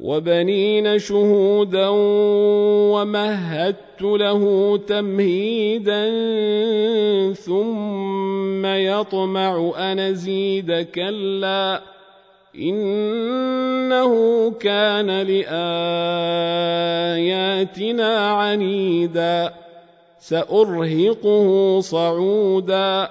وبنين شهودا ومهدت له تمهيدا ثم يطمع أن أزيد كلا إنه كان لآياتنا عنيدا سأرهقه صعودا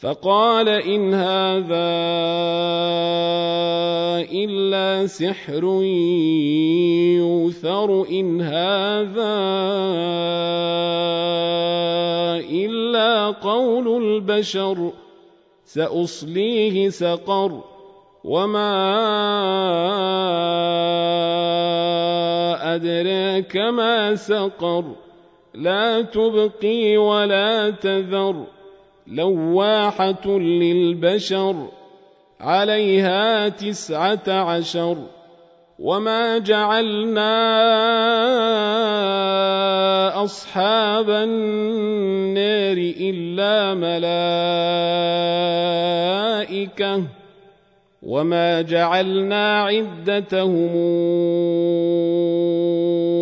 فقال إن هذا إلا سحر يوثر إن هذا إلا قول البشر سأصليه سقر. وما أدراك ما سقر لا تبقي ولا تذر. لواحة للبشر عليها تسعة عشر وما جعلنا أصحاب النار إلا ملائكة وما جعلنا عدتهم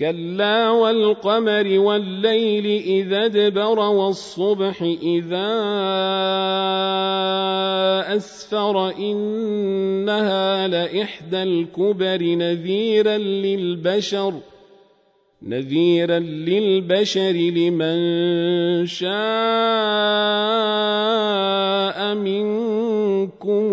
كلا والقمر والليل اذا ادبر والصبح اذا اسفر انها لاحدى الكبر نذيرا للبشر نذيرا للبشر لمن شاء منكم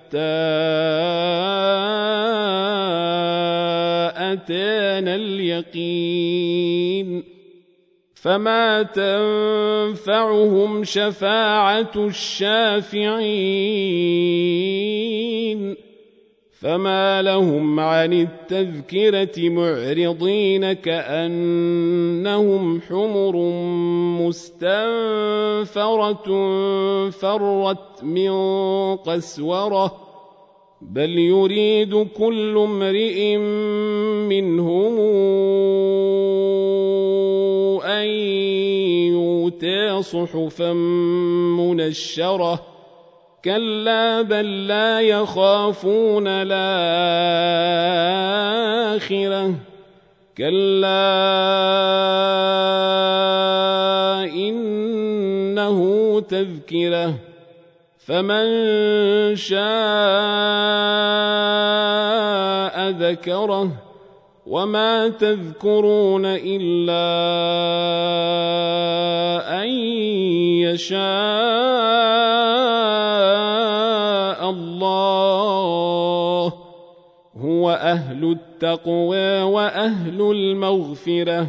أتانا اليقين فما تنفعهم شفاعة الشافعين فما لهم عن التذكرة معرضين كأنهم حمر مستنفرة فرت من قسوره بل يريد كل امرئ منهم ان يؤتى صحفا منشره كلا بل لا يخافون الاخره كلا انه تذكره فمن شاء ذكره وما تذكرون الا ان يشاء التقوى وأهل المغفرة